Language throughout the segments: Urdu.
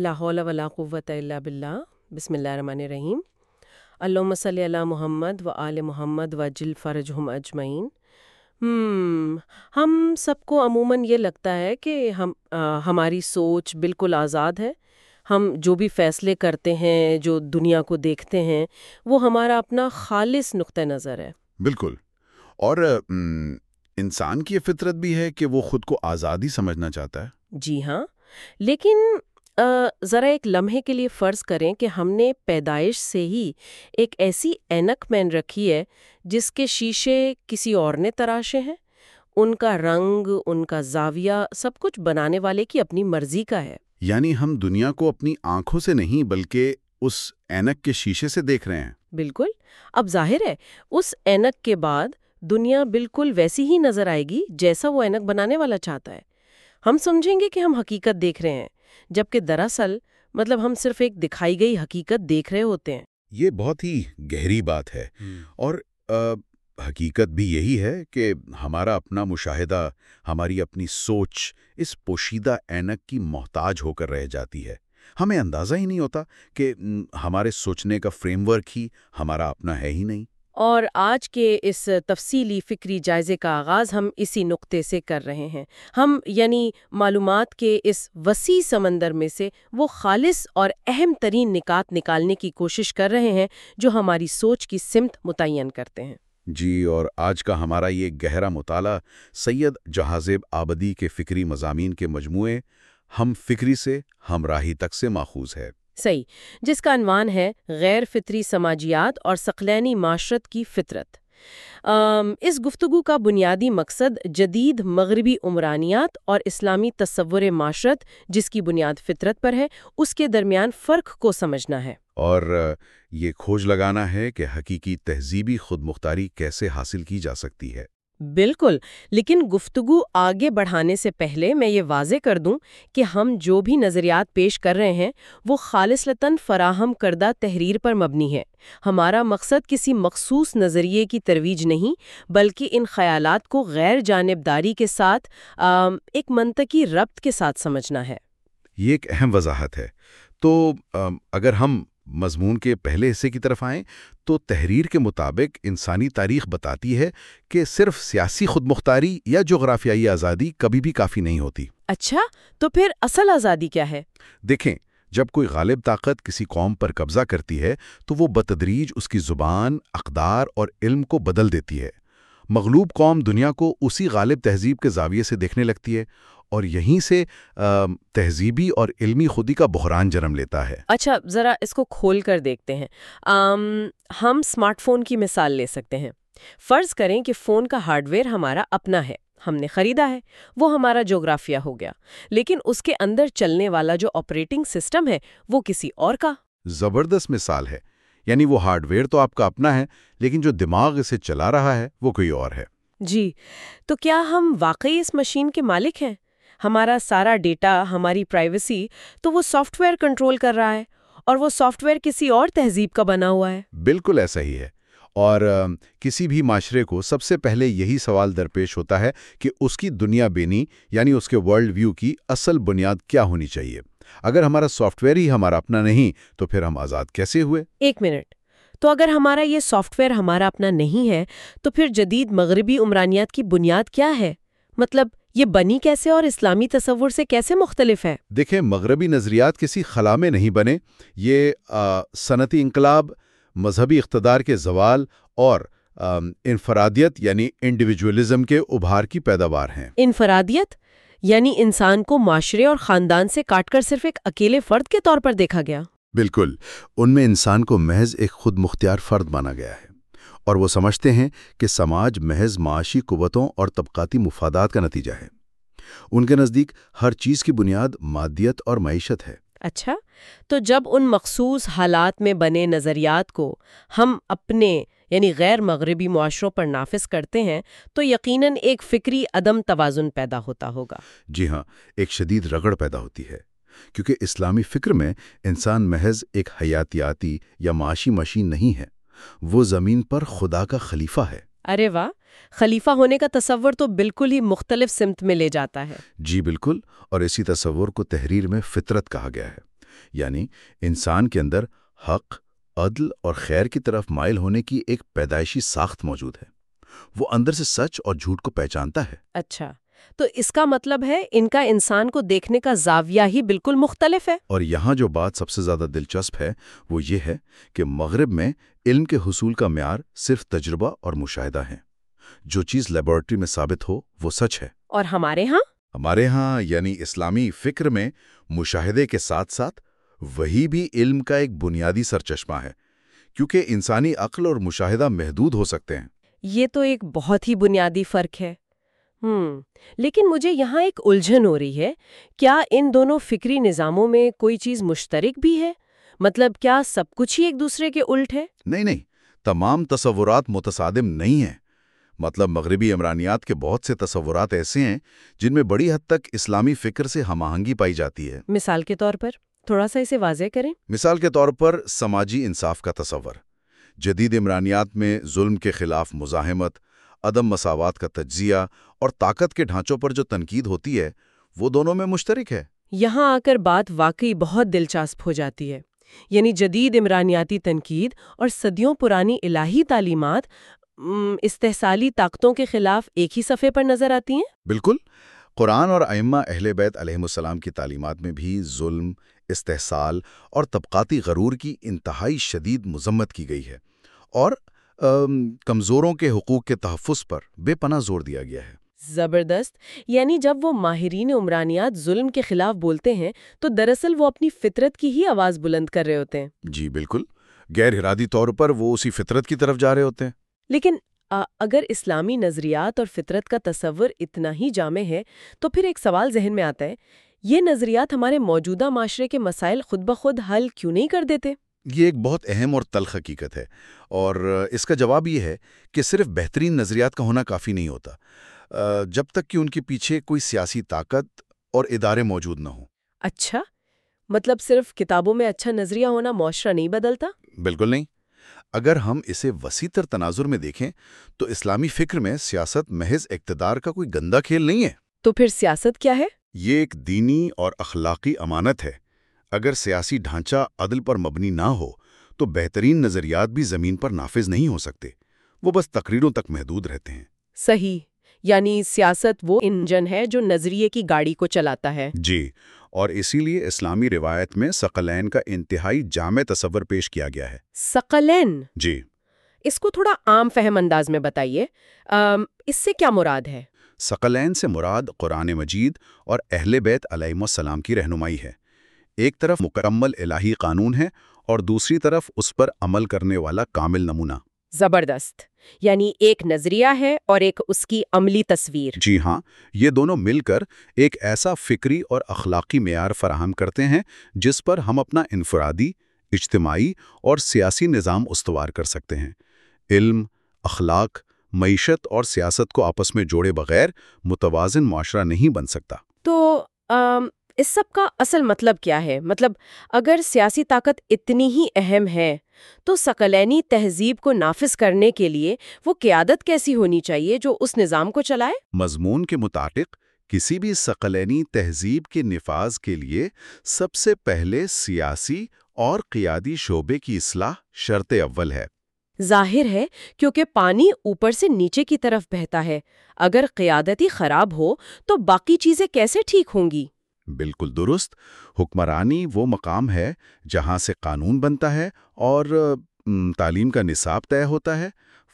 لا حول ولا قوت الا باللہ۔ بسم اللہ الرحمن الرحیم۔ اللہم صلی علی محمد و آل محمد و جل فرجہم اجمعین۔ ہم ہم سب کو عموماً یہ لگتا ہے کہ ہم ہماری سوچ بالکل آزاد ہے۔ ہم جو بھی فیصلے کرتے ہیں جو دنیا کو دیکھتے ہیں وہ ہمارا اپنا خالص نقطۂ نظر ہے۔ بالکل۔ اور انسان کی یہ فطرت بھی ہے کہ وہ خود کو آزادی سمجھنا چاہتا ہے۔ جی ہاں۔ لیکن ذرا ایک لمحے کے لیے فرض کریں کہ ہم نے پیدائش سے ہی ایک ایسی اینک پہن رکھی ہے جس کے شیشے کسی اور نے تراشے ہیں۔ ان کا رنگ ان کا زاویہ سب کچھ بنانے والے کی اپنی مرضی کا ہے۔ یعنی ہم دنیا کو اپنی آنکھوں سے نہیں بلکہ اس اینک کے شیشے سے دیکھ رہے ہیں۔ بالکل۔ اب ظاہر ہے اس اینک کے بعد دنیا بالکل ویسی ہی نظر آئے گی جیسا وہ اینک بنانے والا چاہتا ہے۔ ہم سمجھیں گے کہ ہم حقیقت دیکھ رہے ہیں۔ جبکہ دراصل مطلب ہم صرف ایک دکھائی گئی حقیقت دیکھ رہے ہوتے ہیں۔ یہ بہت ہی گہری بات ہے۔ اور آ، حقیقت بھی یہی ہے کہ ہمارا اپنا مشاہدہ ہماری اپنی سوچ اس پوشیدہ اینک کی محتاج ہو کر رہ جاتی ہے۔ ہمیں اندازہ ہی نہیں ہوتا کہ ہمارے سوچنے کا فریم ورک ہی ہمارا اپنا ہے ہی نہیں۔ اور آج کے اس تفصیلی فکری جائزے کا آغاز ہم اسی نقطے سے کر رہے ہیں۔ ہم یعنی معلومات کے اس وسیع سمندر میں سے وہ خالص اور اہم ترین نکات نکالنے کی کوشش کر رہے ہیں جو ہماری سوچ کی سمت متعین کرتے ہیں۔ جی اور آج کا ہمارا یہ گہرا مطالعہ سید جہازیب آبدی کے فکری مضامین کے مجموعے ہم فکری سے ہم راہی تک سے ماخوذ ہے۔ صحیح جس کا عنوان ہے غیر فطری سماجیات اور ثقلینی معاشرت کی فطرت۔ ام، اس گفتگو کا بنیادی مقصد جدید مغربی عمرانیات اور اسلامی تصور معاشرت جس کی بنیاد فطرت پر ہے اس کے درمیان فرق کو سمجھنا ہے۔ اور آ، یہ کھوج لگانا ہے کہ حقیقی تہذیبی خود مختاری کیسے حاصل کی جا سکتی ہے۔ بالکل لیکن گفتگو آگے بڑھانے سے پہلے میں یہ واضح کر دوں کہ ہم جو بھی نظریات پیش کر رہے ہیں وہ خالصتاً فراہم کردہ تحریر پر مبنی ہے ہمارا مقصد کسی مخصوص نظریے کی ترویج نہیں بلکہ ان خیالات کو غیر جانبداری کے ساتھ آم، ایک منطقی ربط کے ساتھ سمجھنا ہے۔ یہ ایک اہم وضاحت ہے۔ تو ام، اگر ہم مضمون کے پہلے حصے کی طرف آئیں تو تحریر کے مطابق انسانی تاریخ بتاتی ہے کہ صرف سیاسی خود مختاری یا جغرافیائی آزادی کبھی بھی کافی نہیں ہوتی۔ اچھا تو پھر اصل آزادی کیا ہے؟ دیکھیں جب کوئی غالب طاقت کسی قوم پر قبضہ کرتی ہے تو وہ بتدریج اس کی زبان اقدار اور علم کو بدل دیتی ہے۔ مغلوب قوم دنیا کو اسی غالب تہذیب کے زاویے سے دیکھنے لگتی ہے اور یہیں سے تہذیبی اور علمی خودی کا بحران جنم لیتا ہے۔ اچھا ذرا اس کو کھول کر دیکھتے ہیں۔ آم، ہم اسمارٹ فون کی مثال لے سکتے ہیں۔ فرض کریں کہ فون کا ہارڈ ویئر ہمارا اپنا ہے۔ ہم نے خریدا ہے۔ وہ ہمارا جغرافیہ ہو گیا۔ لیکن اس کے اندر چلنے والا جو آپریٹنگ سسٹم ہے وہ کسی اور کا؟ زبردست مثال ہے۔ یعنی وہ ہارڈ ویئر تو آپ کا اپنا ہے لیکن جو دماغ اسے چلا رہا ہے وہ کوئی اور ہے۔ جی تو کیا ہم واقعی اس مشین کے مالک ہیں؟ ہمارا سارا ڈیٹا ہماری پرائیویسی تو وہ سافٹ ویئر کنٹرول کر رہا ہے اور وہ سافٹ ویئر کسی اور تہذیب کا بنا ہوا ہے۔ بالکل ایسا ہی ہے۔ اور کسی بھی معاشرے کو سب سے پہلے یہی سوال درپیش ہوتا ہے کہ اس کی دنیا بینی یعنی اس کے ورلڈ ویو کی اصل بنیاد کیا ہونی چاہیے۔ اگر ہمارا سافٹ ویئر ہی ہمارا اپنا نہیں تو پھر ہم آزاد کیسے ہوئے؟ ایک منٹ تو اگر ہمارا یہ سافٹ ویئر ہمارا اپنا نہیں ہے تو پھر جدید مغربی عمرانیات کی بنیاد کیا ہے؟ مطلب یہ بنی کیسے اور اسلامی تصور سے کیسے مختلف ہے؟ دیکھیں مغربی نظریات کسی خلا میں نہیں بنے یہ صنعتی انقلاب مذہبی اقتدار کے زوال اور انفرادیت یعنی انڈیویجولزم کے ابھار کی پیداوار ہیں۔ انفرادیت؟ یعنی انسان کو معاشرے اور خاندان سے کاٹ کر صرف ایک اکیلے فرد کے طور پر دیکھا گیا۔ بالکل ان میں انسان کو محض ایک خود مختار فرد مانا گیا ہے۔ اور وہ سمجھتے ہیں کہ سماج محض معاشی قوتوں اور طبقاتی مفادات کا نتیجہ ہے۔ ان کے نزدیک ہر چیز کی بنیاد مادیت اور معیشت ہے۔ اچھا تو جب ان مخصوص حالات میں بنے نظریات کو ہم اپنے یعنی غیر مغربی معاشروں پر نافذ کرتے ہیں تو یقیناً ایک فکری عدم توازن پیدا ہوتا ہوگا۔ جی ہاں ایک شدید رگڑ پیدا ہوتی ہے کیونکہ اسلامی فکر میں انسان محض ایک حیاتیاتی یا معاشی مشین نہیں ہے وہ زمین پر خدا کا خلیفہ ہے۔ ارے واہ خلیفہ ہونے کا تصور تو بالکل ہی مختلف سمت میں لے جاتا ہے۔ جی بالکل اور اسی تصور کو تحریر میں فطرت کہا گیا ہے یعنی انسان کے اندر حق عدل اور خیر کی طرف مائل ہونے کی ایک پیدائشی ساخت موجود ہے۔ وہ اندر سے سچ اور جھوٹ کو پہچانتا ہے۔ اچھا تو اس کا مطلب ہے ان کا انسان کو دیکھنے کا زاویہ ہی بالکل مختلف ہے۔ اور یہاں جو بات سب سے زیادہ دلچسپ ہے وہ یہ ہے کہ مغرب میں علم کے حصول کا معیار صرف تجربہ اور مشاہدہ ہے جو چیز لیبورٹری میں ثابت ہو وہ سچ ہے۔ اور ہمارے ہاں؟ ہمارے ہاں یعنی اسلامی فکر میں مشاہدے کے ساتھ ساتھ وہی بھی علم کا ایک بنیادی سرچشمہ ہے کیونکہ انسانی عقل اور مشاہدہ محدود ہو سکتے ہیں۔ یہ تو ایک بہت ہی بنیادی فرق ہے۔ ہم لیکن مجھے یہاں ایک الجھن ہو رہی ہے۔ کیا ان دونوں فکری نظاموں میں کوئی چیز مشترک بھی ہے؟ مطلب کیا سب کچھ ہی ایک دوسرے کے الٹ ہے؟ نہیں نہیں تمام تصورات متصادم نہیں ہیں۔ مطلب مغربی عمرانیات کے بہت سے تصورات ایسے ہیں جن میں بڑی حد تک اسلامی فکر سے ہم آہنگی پائی جاتی ہے۔ مثال کے طور پر؟ تھوڑا سا اسے واضح کریں؟ مثال کے طور پر سماجی انصاف کا تصور۔ جدید عمرانیات میں ظلم کے خلاف مزاحمت عدم مساوات کا تجزیہ اور طاقت کے ڈھانچوں پر جو تنقید ہوتی ہے وہ دونوں میں مشترک ہے۔ یہاں آ کر بات واقعی بہت دلچسپ ہو جاتی ہے۔ یعنی جدید عمرانیاتی تنقید اور صدیوں پرانی الہی تعلیمات استحصالی طاقتوں کے خلاف ایک ہی صفحے پر نظر آتی ہیں؟ بالکل۔ قرآن اور ائمہ اہل بیت علیہ السلام کی تعلیمات میں بھی ظلم استحصال اور طبقاتی غرور کی انتہائی شدید مذمت کی گئی ہے اور کمزوروں کے حقوق کے تحفظ پر بے پناہ زور دیا گیا ہے۔ زبردست! یعنی جب وہ ماہرین عمرانیات ظلم کے خلاف بولتے ہیں تو دراصل وہ اپنی فطرت کی ہی آواز بلند کر رہے ہوتے ہیں۔ جی بالکل۔ غیر ارادی طور پر وہ اسی فطرت کی طرف جا رہے ہوتے ہیں۔ لیکن اگر اسلامی نظریات اور فطرت کا تصور اتنا ہی جامع ہے تو پھر ایک سوال ذہن میں آتا ہے یہ نظریات ہمارے موجودہ معاشرے کے مسائل خود بخود حل کیوں نہیں کر دیتے؟ یہ ایک بہت اہم اور تلخ حقیقت ہے اور اس کا جواب یہ ہے کہ صرف بہترین نظریات کا ہونا کافی نہیں ہوتا جب تک کہ ان کے پیچھے کوئی سیاسی طاقت اور ادارے موجود نہ ہوں۔ اچھا مطلب صرف کتابوں میں اچھا نظریہ ہونا معاشرہ نہیں بدلتا؟ بالکل نہیں۔ اگر ہم اسے وسیع تر تناظر میں دیکھیں تو اسلامی فکر میں سیاست محض اقتدار کا کوئی گندا کھیل نہیں ہے۔ تو پھر سیاست کیا ہے؟ یہ ایک دینی اور اخلاقی امانت ہے۔ اگر سیاسی ڈھانچہ عدل پر مبنی نہ ہو تو بہترین نظریات بھی زمین پر نافذ نہیں ہو سکتے۔ وہ بس تقریروں تک محدود رہتے ہیں۔ صحیح۔ یعنی سیاست وہ انجن ہے جو نظریے کی گاڑی کو چلاتا ہے۔ جی۔ اور اسی لیے اسلامی روایت میں سقلین کا انتہائی جامع تصور پیش کیا گیا ہے۔ سقلین جی۔ اس کو تھوڑا عام فہم انداز میں بتائیے۔ اس سے کیا مراد ہے؟ سقلین سے مراد قرآن مجید اور اہل بیت علیہ السلام کی رہنمائی ہے۔ ایک طرف مکمل الہی قانون ہے اور دوسری طرف اس پر عمل کرنے والا کامل نمونہ۔ زبردست۔ یعنی ایک نظریہ ہے اور ایک اس کی عملی تصویر۔ جی ہاں یہ دونوں مل کر ایک ایسا فکری اور اخلاقی معیار فراہم کرتے ہیں جس پر ہم اپنا انفرادی اجتماعی اور سیاسی نظام استوار کر سکتے ہیں۔ علم اخلاق معیشت اور سیاست کو آپس میں جوڑے بغیر متوازن معاشرہ نہیں بن سکتا۔ تو اس سب کا اصل مطلب کیا ہے؟ مطلب اگر سیاسی طاقت اتنی ہی اہم ہے تو سکلینی تہذیب کو نافذ کرنے کے لیے وہ قیادت کیسی ہونی چاہیے جو اس نظام کو چلائے؟ مضمون کے مطابق کسی بھی سقلینی تہذیب کے نفاذ کے لیے سب سے پہلے سیاسی اور قیادی شعبے کی اصلاح شرط اول ہے۔ ظاہر ہے کیونکہ پانی اوپر سے نیچے کی طرف بہتا ہے۔ اگر قیادتی خراب ہو تو باقی چیزیں کیسے ٹھیک ہوں گی؟ بالکل درست۔ حکمرانی وہ مقام ہے جہاں سے قانون بنتا ہے اور تعلیم کا نصاب طے ہوتا ہے۔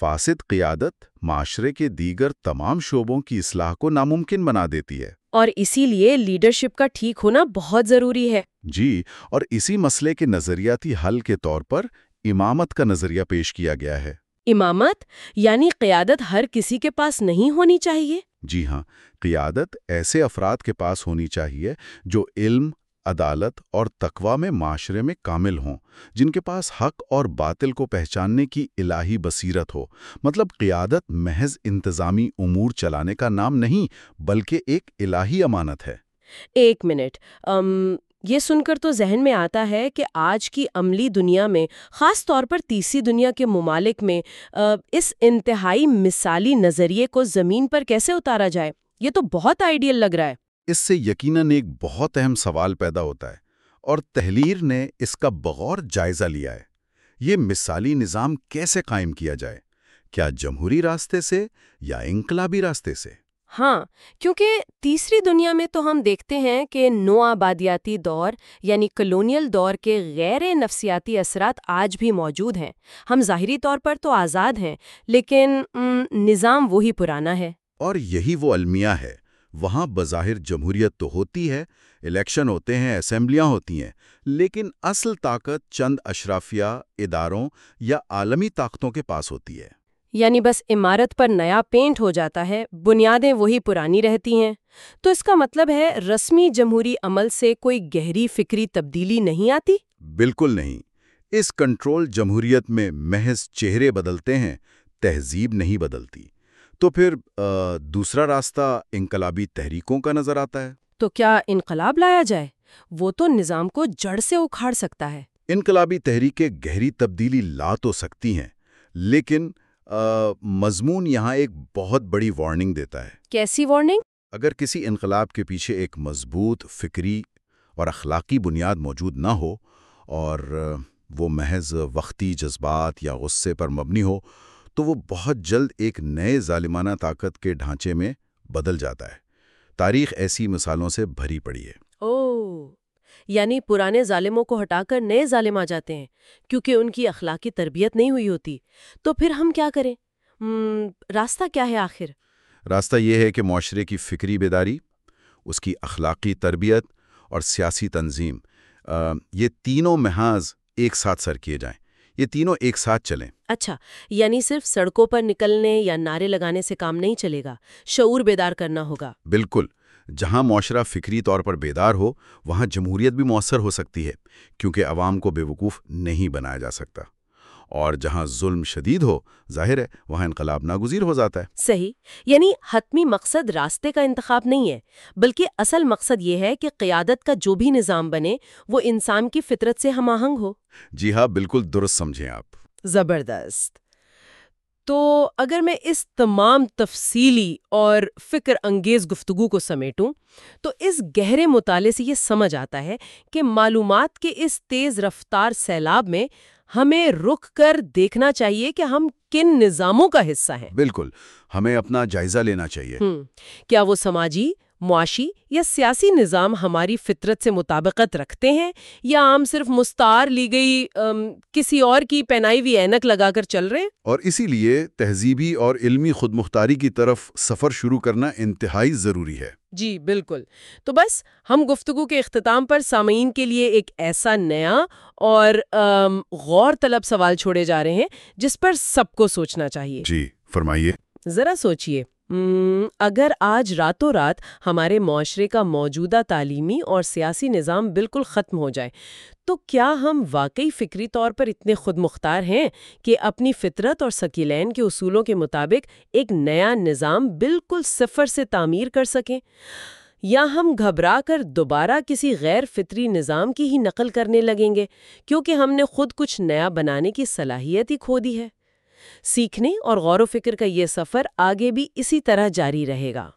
فاسد قیادت معاشرے کے دیگر تمام شعبوں کی اصلاح کو ناممکن بنا دیتی ہے۔ اور اسی لیے لیڈرشپ کا ٹھیک ہونا بہت ضروری ہے۔ جی اور اسی مسئلے کے نظریاتی حل کے طور پر امامت کا نظریہ پیش کیا گیا ہے۔ امامت یعنی قیادت ہر کسی کے پاس نہیں ہونی چاہیے؟ جی ہاں قیادت ایسے افراد کے پاس ہونی چاہیے جو علم عدالت اور تقوا میں معاشرے میں کامل ہوں جن کے پاس حق اور باطل کو پہچاننے کی الہی بصیرت ہو۔ مطلب قیادت محض انتظامی امور چلانے کا نام نہیں بلکہ ایک الہی امانت ہے۔ ایک منٹ یہ سن کر تو ذہن میں آتا ہے کہ آج کی عملی دنیا میں، خاص طور پر تیسری دنیا کے ممالک میں اس انتہائی مثالی نظریے کو زمین پر کیسے اتارا جائے؟ یہ تو بہت آئیڈیل لگ رہا ہے۔ اس سے یقیناً ایک بہت اہم سوال پیدا ہوتا ہے اور تحلیر نے اس کا بغور جائزہ لیا ہے۔ یہ مثالی نظام کیسے قائم کیا جائے؟ کیا جمہوری راستے سے یا انقلابی راستے سے؟ ہاں کیونکہ تیسری دنیا میں تو ہم دیکھتے ہیں کہ نو آبادیاتی دور یعنی کلونیل دور کے غیر نفسیاتی اثرات آج بھی موجود ہیں۔ ہم ظاہری طور پر تو آزاد ہیں، لیکن نظام وہی پرانا ہے۔ اور یہی وہ المیہ ہے۔ وہاں بظاہر جمہوریت تو ہوتی ہے، الیکشن ہوتے ہیں، اسمبلیاں ہوتی ہیں، لیکن اصل طاقت چند اشرافیہ اداروں یا عالمی طاقتوں کے پاس ہوتی ہے۔ یعنی بس عمارت پر نیا پینٹ ہو جاتا ہے بنیادیں وہی پرانی رہتی ہیں۔ تو اس کا مطلب ہے رسمی جمہوری عمل سے کوئی گہری فکری تبدیلی نہیں آتی؟ بالکل نہیں۔ اس کنٹرول جمہوریت میں محض چہرے بدلتے ہیں تہذیب نہیں بدلتی۔ تو پھر آ, دوسرا راستہ انقلابی تحریکوں کا نظر آتا ہے۔ تو کیا انقلاب لایا جائے؟ وہ تو نظام کو جڑ سے اکھاڑ سکتا ہے۔ انقلابی تحریکیں گہری تبدیلی لا تو سکتی ہیں لیکن مضمون یہاں ایک بہت بڑی وارننگ دیتا ہے۔ کیسی وارننگ اگر کسی انقلاب کے پیچھے ایک مضبوط فکری اور اخلاقی بنیاد موجود نہ ہو اور وہ محض وقتی جذبات یا غصے پر مبنی ہو تو وہ بہت جلد ایک نئے ظالمانہ طاقت کے ڈھانچے میں بدل جاتا ہے۔ تاریخ ایسی مثالوں سے بھری پڑی ہے۔ یعنی پرانے ظالموں کو ہٹا کر نئے ظالم آ جاتے ہیں کیونکہ ان کی اخلاقی تربیت نہیں ہوئی ہوتی۔ تو پھر ہم کیا کریں؟ راستہ کیا ہے آخر؟ راستہ یہ ہے کہ معاشرے کی فکری بیداری اس کی اخلاقی تربیت اور سیاسی تنظیم آ، یہ تینوں محاذ ایک ساتھ سر کیے جائیں۔ یہ تینوں ایک ساتھ چلیں۔ اچھا یعنی صرف سڑکوں پر نکلنے یا نعرے لگانے سے کام نہیں چلے گا شعور بیدار کرنا ہوگا۔ بالکل۔ جہاں معاشرہ فکری طور پر بیدار ہو وہاں جمہوریت بھی مؤثر ہو سکتی ہے کیونکہ عوام کو بے وقوف نہیں بنایا جا سکتا۔ اور جہاں ظلم شدید ہو ظاہر ہے وہاں انقلاب ناگزیر ہو جاتا ہے۔ صحیح یعنی حتمی مقصد راستے کا انتخاب نہیں ہے بلکہ اصل مقصد یہ ہے کہ قیادت کا جو بھی نظام بنے وہ انسان کی فطرت سے ہم آہنگ ہو۔ جی ہاں بالکل درست سمجھیں آپ۔ زبردست۔ تو اگر میں اس تمام تفصیلی اور فکر انگیز گفتگو کو سمیٹوں تو اس گہرے مطالعے سے یہ سمجھ آتا ہے کہ معلومات کے اس تیز رفتار سیلاب میں ہمیں رک کر دیکھنا چاہیے کہ ہم کن نظاموں کا حصہ ہیں۔ بالکل ہمیں اپنا جائزہ لینا چاہیے۔ کیا وہ سماجی معاشی یا سیاسی نظام ہماری فطرت سے مطابقت رکھتے ہیں یا ہم صرف مستعار لی گئی ام، کسی اور کی پہنائی ہوئی اینک لگا کر چل رہے ہیں؟ اور اسی لیے تہذیبی اور علمی خود مختاری کی طرف سفر شروع کرنا انتہائی ضروری ہے۔ جی بالکل۔ تو بس ہم گفتگو کے اختتام پر سامعین کے لیے ایک ایسا نیا اور ام، غور طلب سوال چھوڑے جا رہے ہیں جس پر سب کو سوچنا چاہیے۔ جی فرمائیے۔ ذرا سوچئے۔ ام، اگر آج راتوں رات ہمارے معاشرے کا موجودہ تعلیمی اور سیاسی نظام بالکل ختم ہو جائے، تو کیا ہم واقعی فکری طور پر اتنے خود مختار ہیں کہ اپنی فطرت اور سکیلین کے اصولوں کے مطابق ایک نیا نظام بالکل صفر سے تعمیر کر سکیں؟ یا ہم گھبرا کر دوبارہ کسی غیر فطری نظام کی ہی نقل کرنے لگیں گے کیونکہ ہم نے خود کچھ نیا بنانے کی صلاحیت ہی کھو دی ہے؟ سیکھنے اور غور و فکر کا یہ سفر آگے بھی اسی طرح جاری رہے گا۔